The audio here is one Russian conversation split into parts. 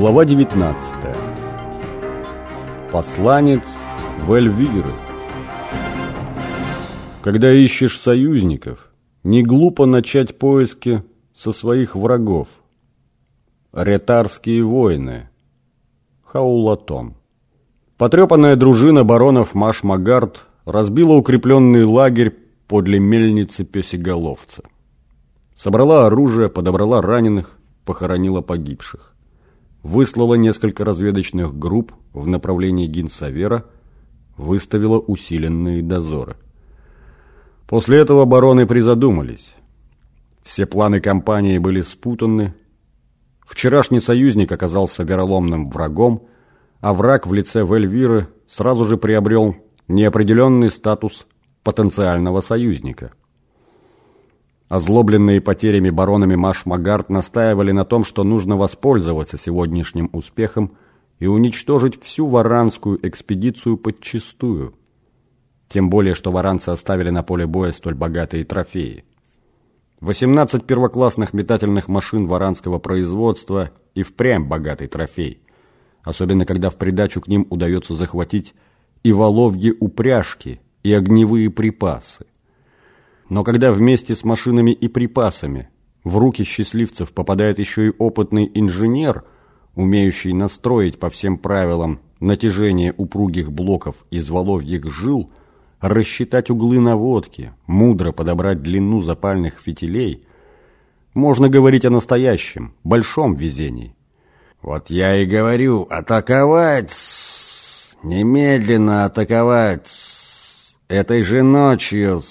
Глава 19 Посланец в Эльвиры Когда ищешь союзников, не глупо начать поиски со своих врагов. Ретарские войны. Хаулатон. Потрепанная дружина баронов Маш-Магард разбила укрепленный лагерь подле мельницы Песеголовца. Собрала оружие, подобрала раненых, похоронила погибших. Выслала несколько разведочных групп в направлении Гинсавера, выставила усиленные дозоры. После этого бароны призадумались. Все планы кампании были спутаны. Вчерашний союзник оказался вероломным врагом, а враг в лице Вельвиры сразу же приобрел неопределенный статус потенциального союзника. Озлобленные потерями баронами Маш-Магард настаивали на том, что нужно воспользоваться сегодняшним успехом и уничтожить всю варанскую экспедицию подчистую – тем более, что варанцы оставили на поле боя столь богатые трофеи. 18 первоклассных метательных машин варанского производства и впрямь богатый трофей. Особенно, когда в придачу к ним удается захватить и воловьи упряжки, и огневые припасы. Но когда вместе с машинами и припасами в руки счастливцев попадает еще и опытный инженер, умеющий настроить по всем правилам натяжение упругих блоков из воловьих жил – рассчитать углы наводки, мудро подобрать длину запальных фитилей, можно говорить о настоящем, большом везении. Вот я и говорю, атаковать, немедленно атаковать, этой же ночью,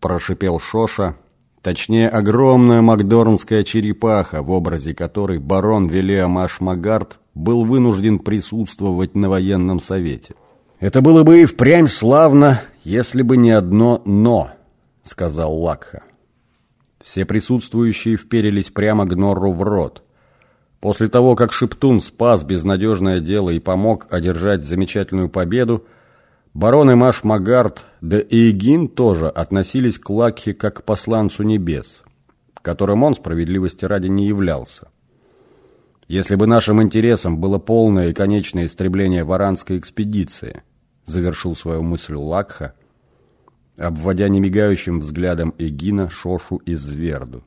прошипел Шоша, точнее огромная макдорнская черепаха, в образе которой барон Велиам Ашмагард был вынужден присутствовать на военном совете. «Это было бы и впрямь славно, если бы не одно «но», — сказал Лакха. Все присутствующие вперились прямо Гнорру в рот. После того, как Шептун спас безнадежное дело и помог одержать замечательную победу, бароны Маш Магард да и Эгин тоже относились к Лакхе как к посланцу небес, которым он справедливости ради не являлся. Если бы нашим интересом было полное и конечное истребление варанской экспедиции, завершил свою мысль Лакха, обводя немигающим взглядом Эгина, Шошу и Зверду.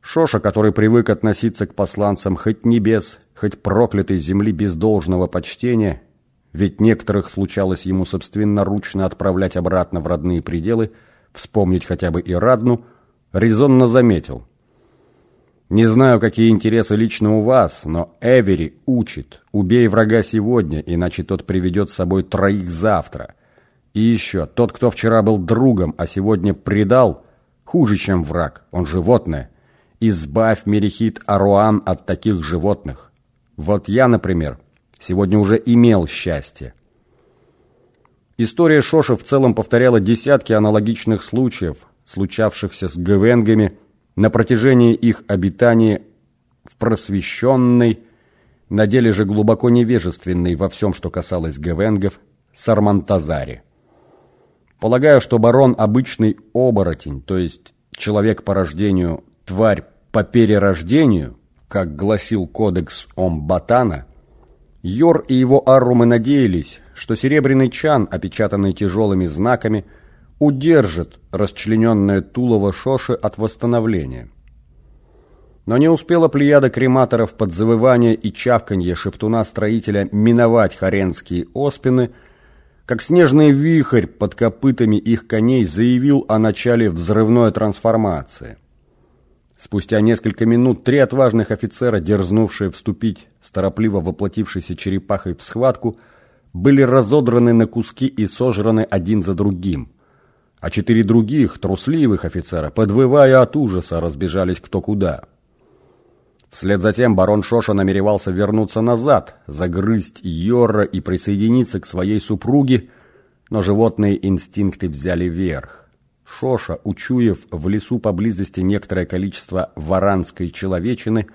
Шоша, который привык относиться к посланцам хоть небес, хоть проклятой земли без должного почтения, ведь некоторых случалось ему собственноручно отправлять обратно в родные пределы, вспомнить хотя бы и Радну, резонно заметил. Не знаю, какие интересы лично у вас, но Эвери учит. Убей врага сегодня, иначе тот приведет с собой троих завтра. И еще, тот, кто вчера был другом, а сегодня предал, хуже, чем враг, он животное. Избавь Мерехит Аруан от таких животных. Вот я, например, сегодня уже имел счастье. История Шоши в целом повторяла десятки аналогичных случаев, случавшихся с гвенгами, на протяжении их обитания в просвещенной, на деле же глубоко невежественной во всем, что касалось гевенгов, Сармантазаре. Полагаю, что барон обычный оборотень, то есть человек по рождению, тварь по перерождению, как гласил кодекс Омбатана, Йор и его аррумы надеялись, что серебряный чан, опечатанный тяжелыми знаками, удержит расчлененное тулово Шоши от восстановления. Но не успела плеяда крематоров под завывание и чавканье шептуна-строителя миновать харенские оспины, как снежный вихрь под копытами их коней заявил о начале взрывной трансформации. Спустя несколько минут три отважных офицера, дерзнувшие вступить с торопливо воплотившейся черепахой в схватку, были разодраны на куски и сожраны один за другим – а четыре других, трусливых офицера, подвывая от ужаса, разбежались кто куда. Вслед за тем барон Шоша намеревался вернуться назад, загрызть Йорра и присоединиться к своей супруге, но животные инстинкты взяли верх. Шоша, учуяв в лесу поблизости некоторое количество варанской человечины,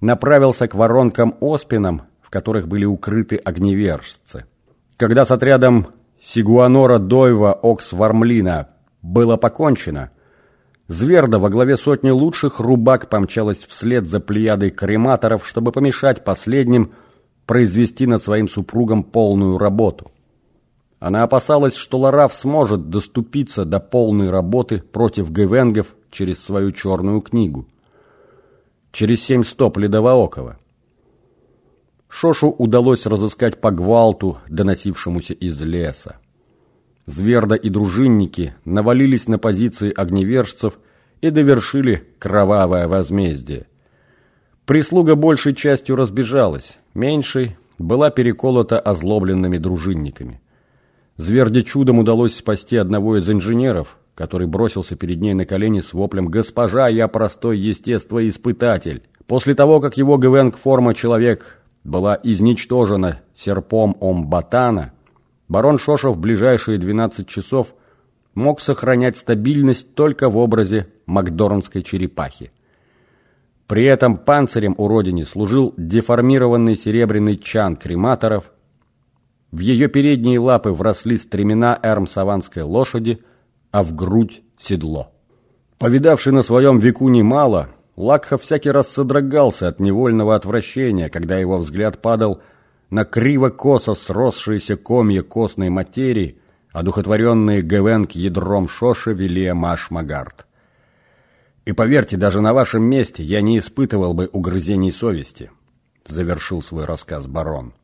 направился к воронкам-оспинам, в которых были укрыты огневержцы. Когда с отрядом Сигуанора Дойва Окс Вармлина было покончено, Зверда во главе сотни лучших рубак помчалась вслед за плеядой крематоров, чтобы помешать последним произвести над своим супругом полную работу. Она опасалась, что Лараф сможет доступиться до полной работы против гевенгов через свою черную книгу. Через семь стоп Ледовоокова. Шошу удалось разыскать по гвалту, доносившемуся из леса. Зверда и дружинники навалились на позиции огневержцев и довершили кровавое возмездие. Прислуга большей частью разбежалась, меньшей была переколота озлобленными дружинниками. Зверде чудом удалось спасти одного из инженеров, который бросился перед ней на колени с воплем «Госпожа, я простой естествоиспытатель!» После того, как его ГВН-форма «Человек» была изничтожена серпом Омбатана, барон Шошев в ближайшие 12 часов мог сохранять стабильность только в образе макдорнской черепахи. При этом панцирем у родине служил деформированный серебряный чан крематоров. В ее передние лапы вросли стремена эрмсаванской лошади, а в грудь седло. Повидавший на своем веку немало, Лакха всякий раз содрогался от невольного отвращения, когда его взгляд падал на криво-косо сросшиеся комья костной материи, одухотворенные Гевенк ядром Шоши Вилия Маш Магард. И поверьте, даже на вашем месте я не испытывал бы угрызений совести, завершил свой рассказ барон.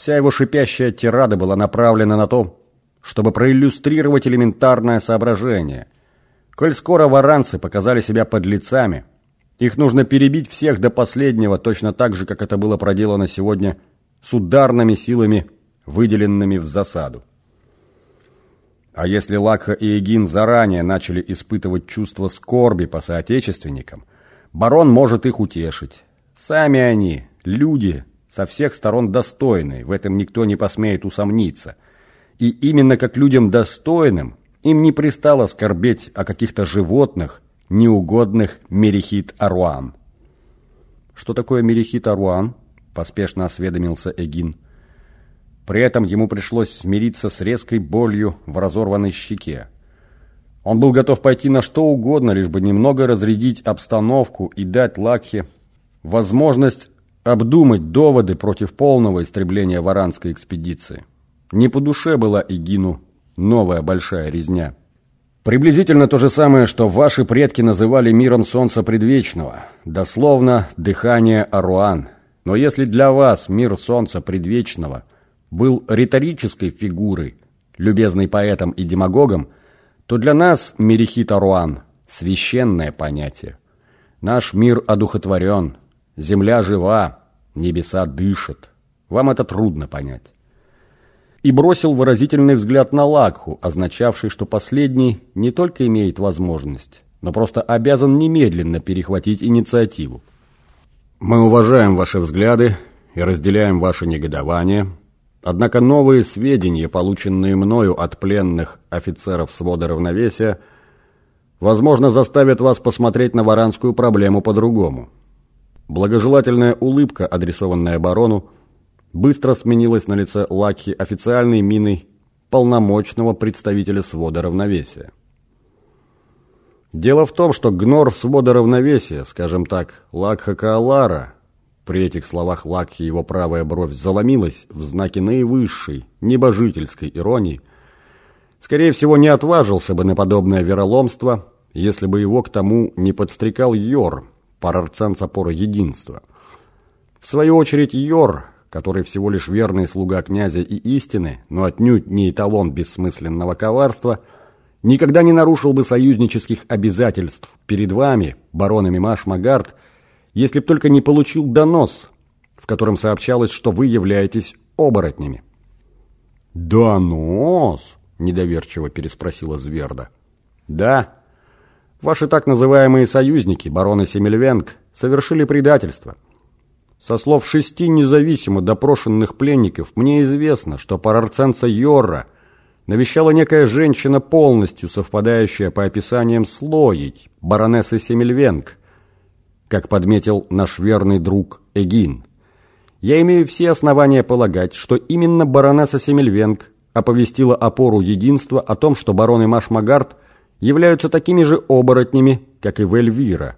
Вся его шипящая тирада была направлена на то, чтобы проиллюстрировать элементарное соображение. Коль скоро варанцы показали себя подлецами, их нужно перебить всех до последнего, точно так же, как это было проделано сегодня с ударными силами, выделенными в засаду. А если Лакха и Эгин заранее начали испытывать чувство скорби по соотечественникам, барон может их утешить. Сами они, люди, со всех сторон достойные, в этом никто не посмеет усомниться. И именно как людям достойным им не пристало скорбеть о каких-то животных, неугодных Мерехит Аруан. «Что такое Мерехит Аруан?» – поспешно осведомился Эгин. При этом ему пришлось смириться с резкой болью в разорванной щеке. Он был готов пойти на что угодно, лишь бы немного разрядить обстановку и дать Лакхе возможность обдумать доводы против полного истребления варанской экспедиции. Не по душе была Игину новая большая резня. Приблизительно то же самое, что ваши предки называли миром солнца предвечного, дословно «дыхание Аруан». Но если для вас мир солнца предвечного – был риторической фигурой, любезной поэтом и демагогом, то для нас Мерехит Аруан – священное понятие. Наш мир одухотворен, земля жива, небеса дышат. Вам это трудно понять. И бросил выразительный взгляд на Лакху, означавший, что последний не только имеет возможность, но просто обязан немедленно перехватить инициативу. Мы уважаем ваши взгляды и разделяем ваше негодование – Однако новые сведения, полученные мною от пленных офицеров свода равновесия, возможно, заставят вас посмотреть на варанскую проблему по-другому. Благожелательная улыбка, адресованная барону, быстро сменилась на лице Лакхи официальной миной полномочного представителя свода равновесия. Дело в том, что гнор свода равновесия, скажем так, Лакха Каалара – при этих словах Лакхи его правая бровь заломилась в знаке наивысшей, небожительской иронии. Скорее всего, не отважился бы на подобное вероломство, если бы его к тому не подстрекал Йор, парарцан Сапора Единства. В свою очередь Йор, который всего лишь верный слуга князя и истины, но отнюдь не эталон бессмысленного коварства, никогда не нарушил бы союзнических обязательств перед вами, баронами Маш-Магард, если б только не получил донос, в котором сообщалось, что вы являетесь оборотнями. «Донос?» – недоверчиво переспросила Зверда. «Да. Ваши так называемые союзники, бароны Семельвенг, совершили предательство. Со слов шести независимо допрошенных пленников мне известно, что парарценца Йорра навещала некая женщина, полностью совпадающая по описаниям с Лоей, баронессы Семельвенг, как подметил наш верный друг Эгин. Я имею все основания полагать, что именно баронесса Семельвенг оповестила опору единства о том, что барон Имаш Магард являются такими же оборотнями, как и в Эльвира.